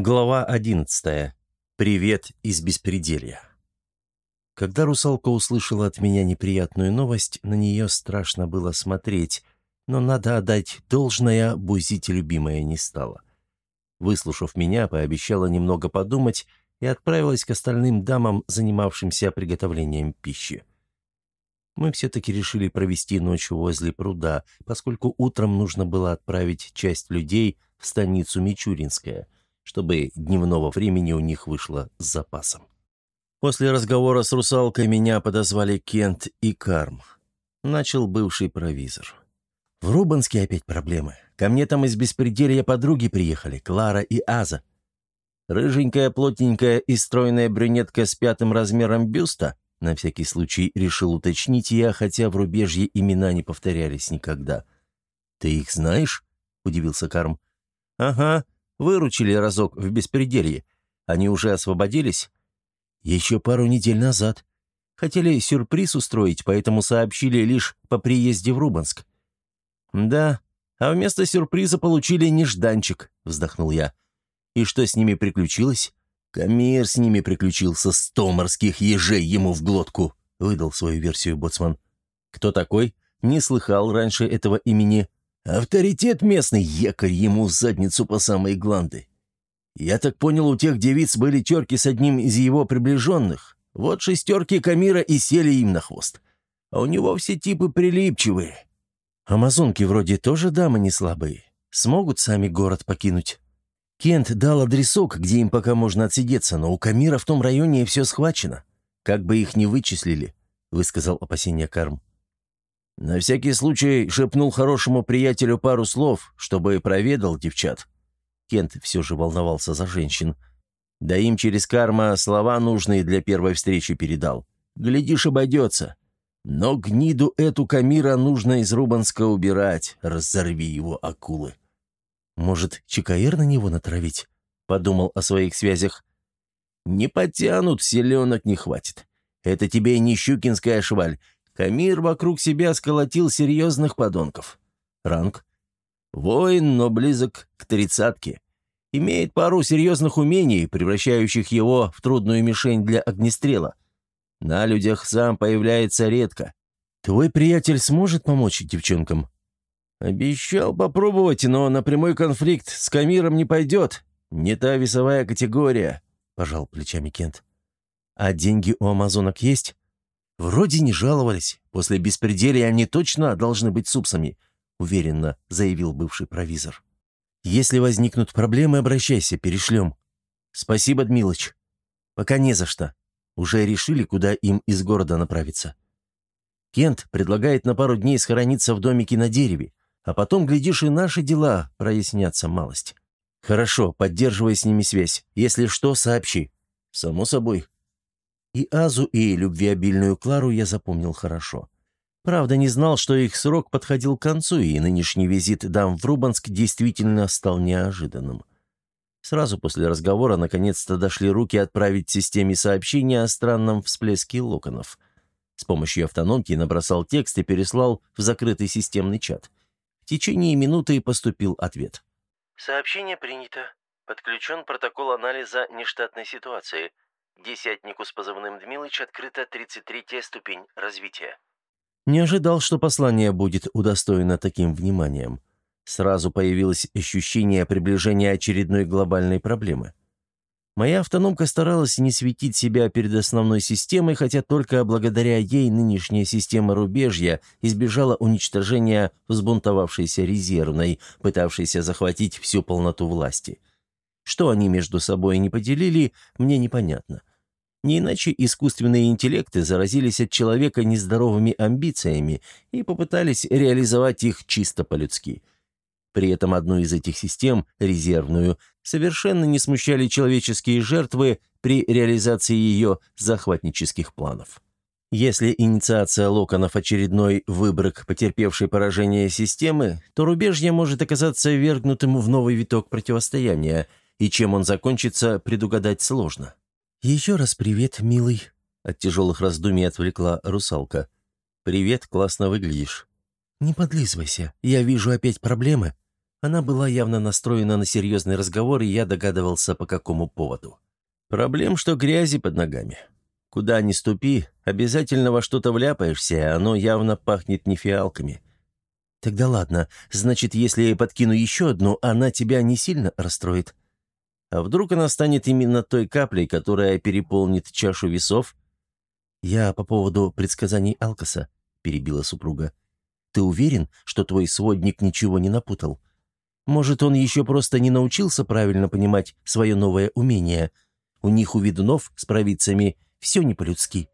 Глава 11. Привет из беспределья. Когда русалка услышала от меня неприятную новость, на нее страшно было смотреть, но надо отдать должное, бузить любимая не стала. Выслушав меня, пообещала немного подумать и отправилась к остальным дамам, занимавшимся приготовлением пищи. Мы все-таки решили провести ночь возле пруда, поскольку утром нужно было отправить часть людей в станицу Мичуринская – чтобы дневного времени у них вышло с запасом. После разговора с русалкой меня подозвали Кент и Карм. Начал бывший провизор. В Рубанске опять проблемы. Ко мне там из беспределья подруги приехали, Клара и Аза. Рыженькая, плотненькая и стройная брюнетка с пятым размером бюста, на всякий случай решил уточнить я, хотя в рубежье имена не повторялись никогда. «Ты их знаешь?» — удивился Карм. «Ага, Выручили разок в беспределье. Они уже освободились? Еще пару недель назад. Хотели сюрприз устроить, поэтому сообщили лишь по приезде в Рубанск. Да, а вместо сюрприза получили нежданчик, вздохнул я. И что с ними приключилось? Камир с ними приключился, сто морских ежей ему в глотку, выдал свою версию боцман. Кто такой? Не слыхал раньше этого имени. Авторитет местный, якорь ему в задницу по самой гланды. Я так понял, у тех девиц были терки с одним из его приближенных. Вот шестерки Камира и сели им на хвост. А у него все типы прилипчивые. Амазонки вроде тоже дамы не слабые. Смогут сами город покинуть. Кент дал адресок, где им пока можно отсидеться, но у Камира в том районе все схвачено. Как бы их не вычислили, высказал опасение Карм. На всякий случай шепнул хорошему приятелю пару слов, чтобы проведал девчат. Кент все же волновался за женщин. Да им через карма слова нужные для первой встречи передал. Глядишь, обойдется. Но гниду эту Камира нужно из Рубанска убирать, разорви его акулы. Может, ЧКР на него натравить? Подумал о своих связях. Не потянут, селенок не хватит. Это тебе не щукинская шваль, Камир вокруг себя сколотил серьезных подонков. Ранг. Воин, но близок к тридцатке. Имеет пару серьезных умений, превращающих его в трудную мишень для огнестрела. На людях сам появляется редко. Твой приятель сможет помочь девчонкам? Обещал попробовать, но на прямой конфликт с Камиром не пойдет. Не та весовая категория, пожал плечами Кент. А деньги у амазонок есть? «Вроде не жаловались. После беспределия они точно должны быть супсами», — уверенно заявил бывший провизор. «Если возникнут проблемы, обращайся, перешлем». «Спасибо, Дмилыч». «Пока не за что. Уже решили, куда им из города направиться». Кент предлагает на пару дней схорониться в домике на дереве, а потом, глядишь, и наши дела прояснятся малость. Хорошо, поддерживай с ними связь. Если что, сообщи. Само собой. И Азу, и любвеобильную Клару я запомнил хорошо. Правда, не знал, что их срок подходил к концу, и нынешний визит дам в Рубанск действительно стал неожиданным. Сразу после разговора наконец-то дошли руки отправить системе сообщения о странном всплеске локонов. С помощью автономки набросал текст и переслал в закрытый системный чат. В течение минуты поступил ответ. «Сообщение принято. Подключен протокол анализа нештатной ситуации. Десятнику с позывным Дмилыч открыта 33-я ступень развития. Не ожидал, что послание будет удостоено таким вниманием. Сразу появилось ощущение приближения очередной глобальной проблемы. Моя автономка старалась не светить себя перед основной системой, хотя только благодаря ей нынешняя система рубежья избежала уничтожения взбунтовавшейся резервной, пытавшейся захватить всю полноту власти. Что они между собой не поделили, мне непонятно. Не иначе искусственные интеллекты заразились от человека нездоровыми амбициями и попытались реализовать их чисто по-людски. При этом одну из этих систем, резервную, совершенно не смущали человеческие жертвы при реализации ее захватнических планов. Если инициация локонов очередной выброк, потерпевшей поражение системы, то рубежье может оказаться вергнутым в новый виток противостояния, и чем он закончится, предугадать сложно. «Еще раз привет, милый», — от тяжелых раздумий отвлекла русалка. «Привет, классно выглядишь». «Не подлизывайся, я вижу опять проблемы». Она была явно настроена на серьезный разговор, и я догадывался, по какому поводу. Проблем, что грязи под ногами. Куда ни ступи, обязательно во что-то вляпаешься, а оно явно пахнет не фиалками. Тогда ладно, значит, если я подкину еще одну, она тебя не сильно расстроит. А вдруг она станет именно той каплей, которая переполнит чашу весов? Я по поводу предсказаний Алкаса, перебила супруга. Ты уверен, что твой сводник ничего не напутал? Может, он еще просто не научился правильно понимать свое новое умение? У них, у ведунов с провидцами, все не по-людски.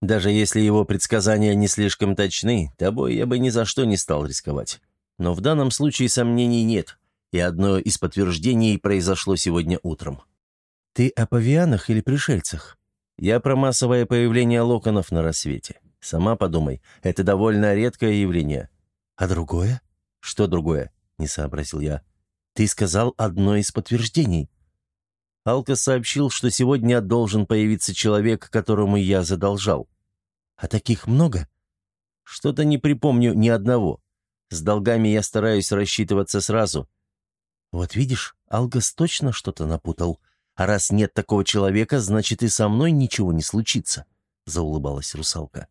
Даже если его предсказания не слишком точны, тобой я бы ни за что не стал рисковать. Но в данном случае сомнений нет, и одно из подтверждений произошло сегодня утром. Ты о павианах или пришельцах? Я про массовое появление локонов на рассвете. Сама подумай, это довольно редкое явление. А другое? Что другое? Не сообразил я. Ты сказал одно из подтверждений. Алка сообщил, что сегодня должен появиться человек, которому я задолжал. А таких много? Что-то не припомню ни одного. С долгами я стараюсь рассчитываться сразу. Вот видишь, Алгас точно что-то напутал. А раз нет такого человека, значит и со мной ничего не случится, заулыбалась русалка.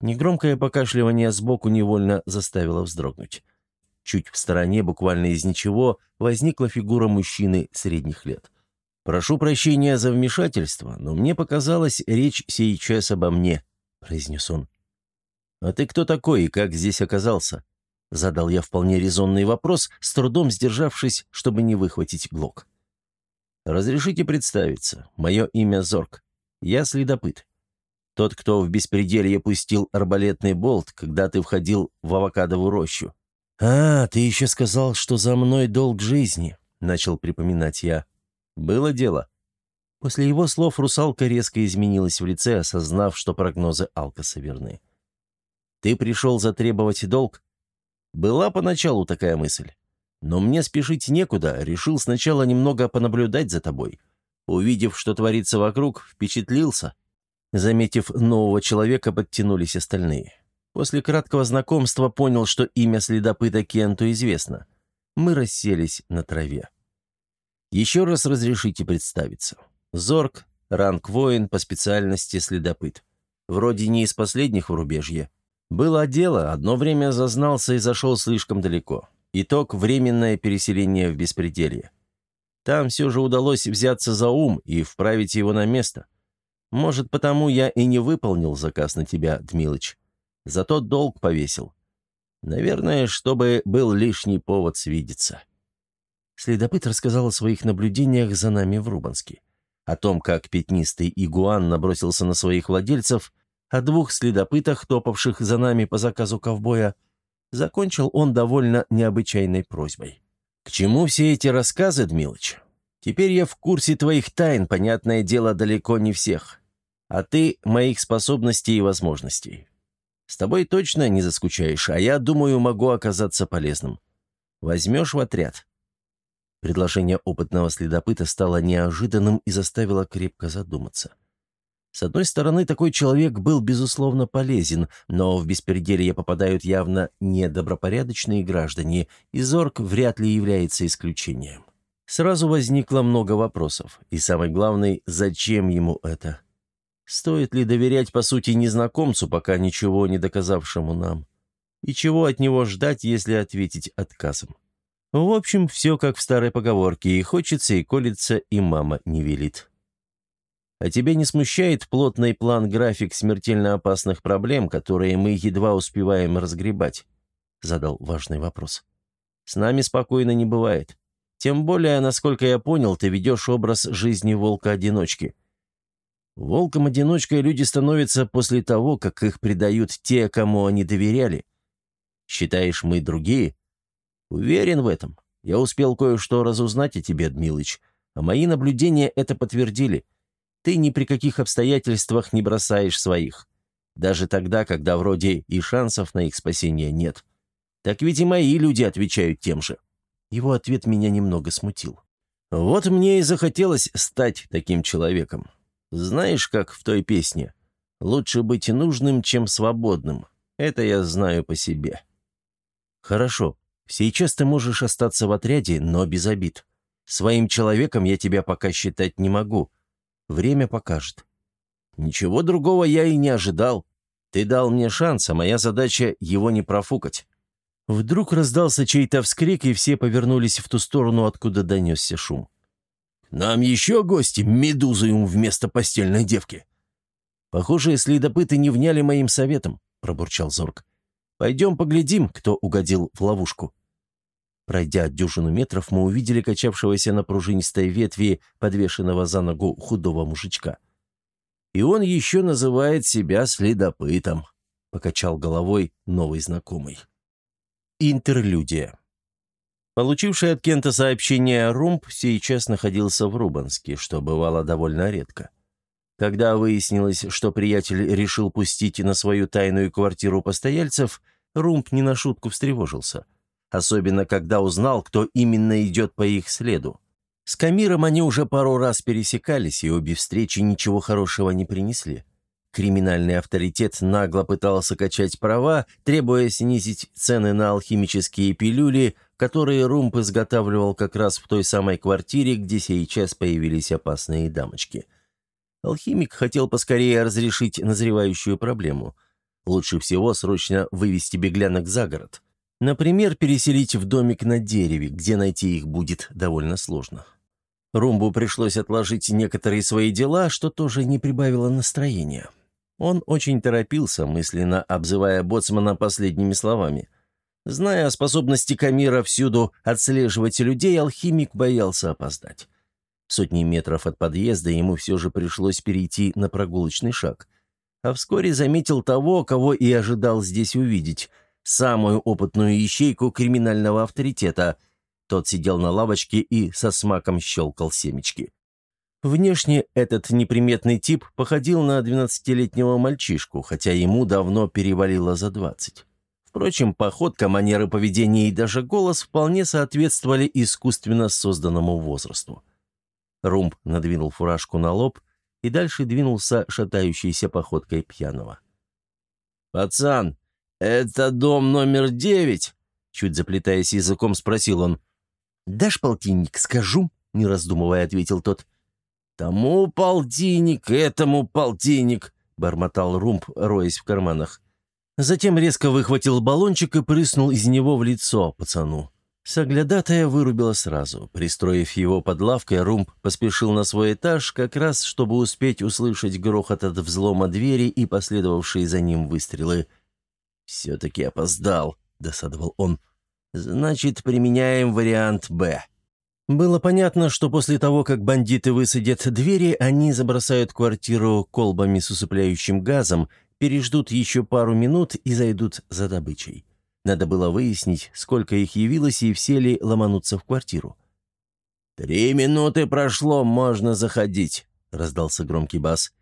Негромкое покашливание сбоку невольно заставило вздрогнуть. Чуть в стороне, буквально из ничего, возникла фигура мужчины средних лет. «Прошу прощения за вмешательство, но мне показалось, речь сейчас обо мне», — произнес он. «А ты кто такой и как здесь оказался?» Задал я вполне резонный вопрос, с трудом сдержавшись, чтобы не выхватить глок. «Разрешите представиться. Мое имя Зорг. Я следопыт. Тот, кто в беспределье пустил арбалетный болт, когда ты входил в авокадовую рощу. «А, ты еще сказал, что за мной долг жизни», — начал припоминать я. Было дело. После его слов русалка резко изменилась в лице, осознав, что прогнозы Алкаса верны. «Ты пришел затребовать долг?» Была поначалу такая мысль. Но мне спешить некуда, решил сначала немного понаблюдать за тобой. Увидев, что творится вокруг, впечатлился. Заметив нового человека, подтянулись остальные. После краткого знакомства понял, что имя следопыта Кенту известно. Мы расселись на траве. Еще раз разрешите представиться. Зорг, ранг воин по специальности следопыт. Вроде не из последних в рубежье. Было дело, одно время зазнался и зашел слишком далеко. Итог – временное переселение в беспределье. Там все же удалось взяться за ум и вправить его на место. Может, потому я и не выполнил заказ на тебя, Дмилыч. Зато долг повесил. Наверное, чтобы был лишний повод свидеться. Следопыт рассказал о своих наблюдениях за нами в Рубанске. О том, как пятнистый игуан набросился на своих владельцев, о двух следопытах, топавших за нами по заказу ковбоя, закончил он довольно необычайной просьбой. «К чему все эти рассказы, Дмилыч? Теперь я в курсе твоих тайн, понятное дело, далеко не всех. А ты — моих способностей и возможностей. С тобой точно не заскучаешь, а я, думаю, могу оказаться полезным. Возьмешь в отряд?» Предложение опытного следопыта стало неожиданным и заставило крепко задуматься. С одной стороны, такой человек был, безусловно, полезен, но в беспределье попадают явно недобропорядочные граждане, и Зорг вряд ли является исключением. Сразу возникло много вопросов, и самый главный, зачем ему это? Стоит ли доверять, по сути, незнакомцу, пока ничего не доказавшему нам? И чего от него ждать, если ответить отказом? В общем, все как в старой поговорке, и хочется, и колется, и мама не велит. А тебя не смущает плотный план-график смертельно опасных проблем, которые мы едва успеваем разгребать? Задал важный вопрос. С нами спокойно не бывает. Тем более, насколько я понял, ты ведешь образ жизни волка-одиночки. Волком-одиночкой люди становятся после того, как их предают те, кому они доверяли. Считаешь, мы другие? «Уверен в этом. Я успел кое-что разузнать о тебе, Дмилыч, а мои наблюдения это подтвердили. Ты ни при каких обстоятельствах не бросаешь своих. Даже тогда, когда вроде и шансов на их спасение нет. Так ведь и мои люди отвечают тем же». Его ответ меня немного смутил. «Вот мне и захотелось стать таким человеком. Знаешь, как в той песне? Лучше быть нужным, чем свободным. Это я знаю по себе». «Хорошо», Сейчас ты можешь остаться в отряде, но без обид. Своим человеком я тебя пока считать не могу. Время покажет. Ничего другого я и не ожидал. Ты дал мне шанс, а моя задача — его не профукать. Вдруг раздался чей-то вскрик, и все повернулись в ту сторону, откуда донесся шум. «Нам еще гости, медузуем вместо постельной девки!» «Похоже, следопыты не вняли моим советом», — пробурчал Зорг. «Пойдем поглядим, кто угодил в ловушку». Пройдя дюжину метров, мы увидели качавшегося на пружинистой ветви, подвешенного за ногу худого мужичка. «И он еще называет себя следопытом», — покачал головой новый знакомый. Интерлюдия. Получивший от Кента сообщение Румб сейчас находился в Рубанске, что бывало довольно редко. Когда выяснилось, что приятель решил пустить на свою тайную квартиру постояльцев, Румб не на шутку встревожился — особенно когда узнал, кто именно идет по их следу. С Камиром они уже пару раз пересекались, и обе встречи ничего хорошего не принесли. Криминальный авторитет нагло пытался качать права, требуя снизить цены на алхимические пилюли, которые Румп изготавливал как раз в той самой квартире, где сейчас появились опасные дамочки. Алхимик хотел поскорее разрешить назревающую проблему. Лучше всего срочно вывести беглянок за город. Например, переселить в домик на дереве, где найти их будет довольно сложно. Румбу пришлось отложить некоторые свои дела, что тоже не прибавило настроения. Он очень торопился, мысленно обзывая боцмана последними словами. Зная о способности Камира всюду отслеживать людей, алхимик боялся опоздать. Сотни метров от подъезда ему все же пришлось перейти на прогулочный шаг. А вскоре заметил того, кого и ожидал здесь увидеть — самую опытную ищейку криминального авторитета. Тот сидел на лавочке и со смаком щелкал семечки. Внешне этот неприметный тип походил на 12-летнего мальчишку, хотя ему давно перевалило за 20. Впрочем, походка, манеры поведения и даже голос вполне соответствовали искусственно созданному возрасту. Румб надвинул фуражку на лоб и дальше двинулся шатающейся походкой пьяного. «Пацан, «Это дом номер девять?» Чуть заплетаясь языком, спросил он. «Дашь полтинник, скажу?» — не раздумывая, ответил тот. «Тому полтинник, этому полтинник», — бормотал Румб, роясь в карманах. Затем резко выхватил баллончик и прыснул из него в лицо пацану. Соглядатая вырубила сразу. Пристроив его под лавкой, Румб поспешил на свой этаж, как раз чтобы успеть услышать грохот от взлома двери и последовавшие за ним выстрелы — «Все-таки опоздал», — досадовал он. «Значит, применяем вариант «Б». Было понятно, что после того, как бандиты высадят двери, они забросают квартиру колбами с усыпляющим газом, переждут еще пару минут и зайдут за добычей. Надо было выяснить, сколько их явилось и все ли ломанутся в квартиру. «Три минуты прошло, можно заходить», — раздался громкий бас.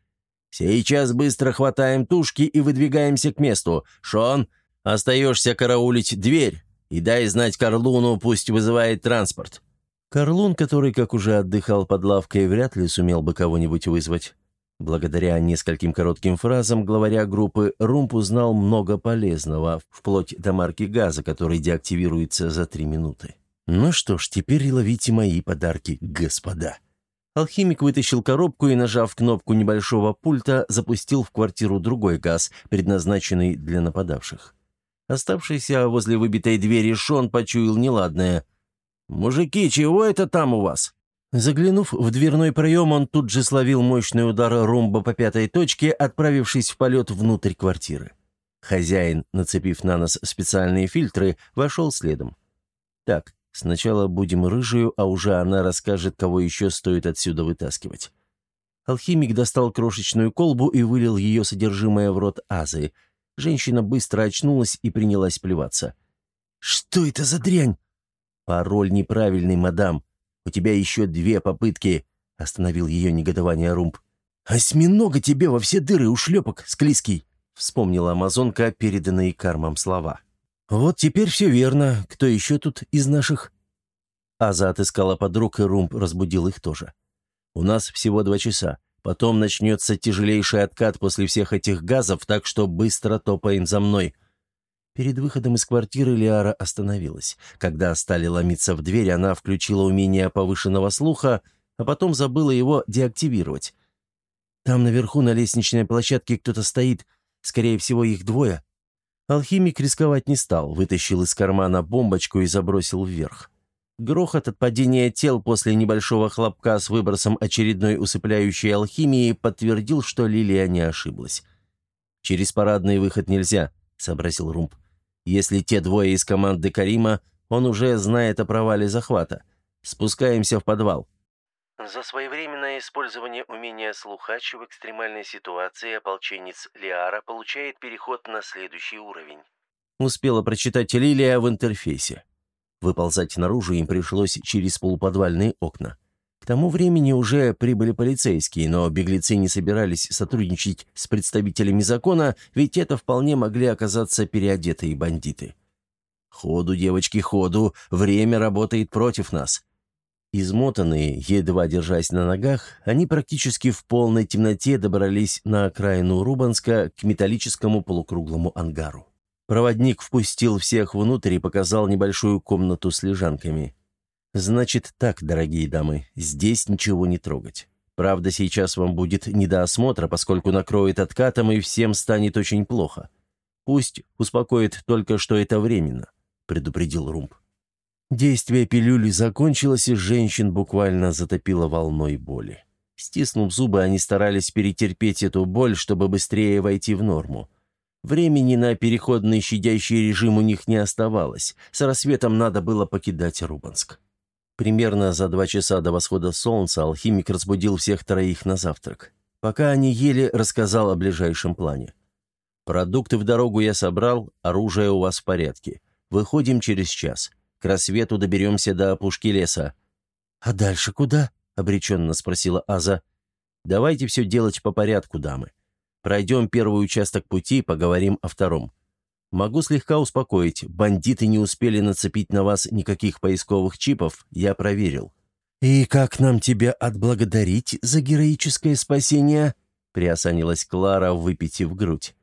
«Сейчас быстро хватаем тушки и выдвигаемся к месту. Шон, остаешься караулить дверь и дай знать Карлуну, пусть вызывает транспорт». Карлун, который, как уже отдыхал под лавкой, вряд ли сумел бы кого-нибудь вызвать. Благодаря нескольким коротким фразам главаря группы Румп узнал много полезного, вплоть до марки газа, который деактивируется за три минуты. «Ну что ж, теперь ловите мои подарки, господа». Алхимик вытащил коробку и, нажав кнопку небольшого пульта, запустил в квартиру другой газ, предназначенный для нападавших. Оставшийся возле выбитой двери Шон почуял неладное. «Мужики, чего это там у вас?» Заглянув в дверной проем, он тут же словил мощный удар румба по пятой точке, отправившись в полет внутрь квартиры. Хозяин, нацепив на нос специальные фильтры, вошел следом. «Так, Сначала будем рыжую, а уже она расскажет, кого еще стоит отсюда вытаскивать. Алхимик достал крошечную колбу и вылил ее содержимое в рот Азы. Женщина быстро очнулась и принялась плеваться. «Что это за дрянь?» «Пароль неправильный, мадам. У тебя еще две попытки», — остановил ее негодование Румб. «Осьминога тебе во все дыры, ушлепок, склизкий», — вспомнила амазонка переданные кармом слова. «Вот теперь все верно. Кто еще тут из наших?» Аза отыскала подруг, и Румб разбудил их тоже. «У нас всего два часа. Потом начнется тяжелейший откат после всех этих газов, так что быстро топаем за мной». Перед выходом из квартиры Лиара остановилась. Когда стали ломиться в дверь, она включила умение повышенного слуха, а потом забыла его деактивировать. Там наверху на лестничной площадке кто-то стоит, скорее всего, их двое. Алхимик рисковать не стал, вытащил из кармана бомбочку и забросил вверх. Грохот от падения тел после небольшого хлопка с выбросом очередной усыпляющей алхимии подтвердил, что Лилия не ошиблась. «Через парадный выход нельзя», — сообразил Румб. «Если те двое из команды Карима, он уже знает о провале захвата. Спускаемся в подвал». За своевременное использование умения слухач в экстремальной ситуации ополченец Лиара получает переход на следующий уровень. Успела прочитать Лилия в интерфейсе. Выползать наружу им пришлось через полуподвальные окна. К тому времени уже прибыли полицейские, но беглецы не собирались сотрудничать с представителями закона, ведь это вполне могли оказаться переодетые бандиты. «Ходу, девочки, ходу! Время работает против нас!» Измотанные, едва держась на ногах, они практически в полной темноте добрались на окраину Рубанска к металлическому полукруглому ангару. Проводник впустил всех внутрь и показал небольшую комнату с лежанками. «Значит так, дорогие дамы, здесь ничего не трогать. Правда, сейчас вам будет не до осмотра, поскольку накроет откатом и всем станет очень плохо. Пусть успокоит только, что это временно», — предупредил Румб. Действие пилюли закончилось, и женщин буквально затопило волной боли. Стиснув зубы, они старались перетерпеть эту боль, чтобы быстрее войти в норму. Времени на переходный щадящий режим у них не оставалось. С рассветом надо было покидать Рубанск. Примерно за два часа до восхода солнца алхимик разбудил всех троих на завтрак. Пока они ели, рассказал о ближайшем плане. «Продукты в дорогу я собрал, оружие у вас в порядке. Выходим через час. К рассвету доберемся до опушки леса». «А дальше куда?» — обреченно спросила Аза. «Давайте все делать по порядку, дамы. Пройдем первый участок пути, поговорим о втором. Могу слегка успокоить, бандиты не успели нацепить на вас никаких поисковых чипов, я проверил». «И как нам тебя отблагодарить за героическое спасение?» — приосанилась Клара, выпитив грудь.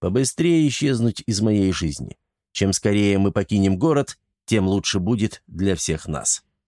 «Побыстрее исчезнуть из моей жизни. Чем скорее мы покинем город, тем лучше будет для всех нас.